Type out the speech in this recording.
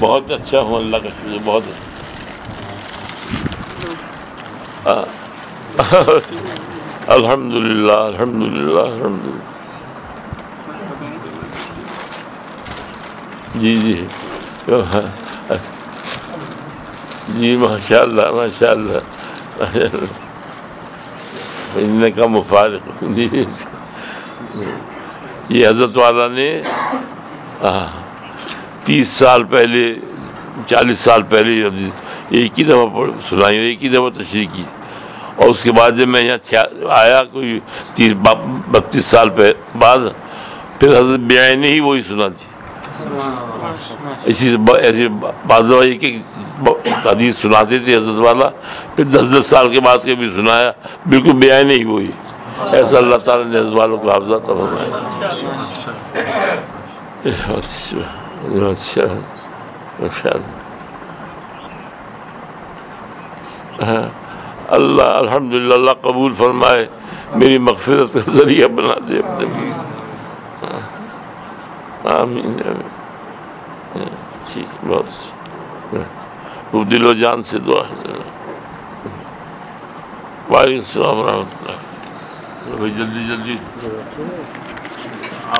بہت اچھا ہوں اللہ کا شکر بہت ہاں۔ الحمد للہ الحمد للہ الحمد للہ جی جی جی ماشاء اللہ ماشاء اللہ ان کا مفارق تیس سال پہلے، چالیس سال پہلے ایک ہی دفعہ سنائی ایک ہی دفعہ تشریح کی۔ اور اس کے بعد جب میں یہاں آیا کوئی تیس بتیس سال پہ بعد، پھر حضرت بیائی نے ہی وہی سنا تھی اسی ایسے بعض ایک ایک حدیث سناتے تھے حضرت والا، پھر دس دس سال کے بعد کے بھی سنایا، بالکل بیائی نہیں ہوئی ایسا اللہ تعالیٰ نے حضرت والوں کو حافظہ تھا اللہ اللہ۔ ہاں، الحمد للہ اللہ قبول فرمائے، میری مغفرت کا ذریعہ بنا دے اپنے ہاں، آمین ٹھیک ہاں، جی، بہت دل و جان سے دعا ہے۔ وعلیکم السلام ورحمۃ اللہ۔ جلدی جلدی۔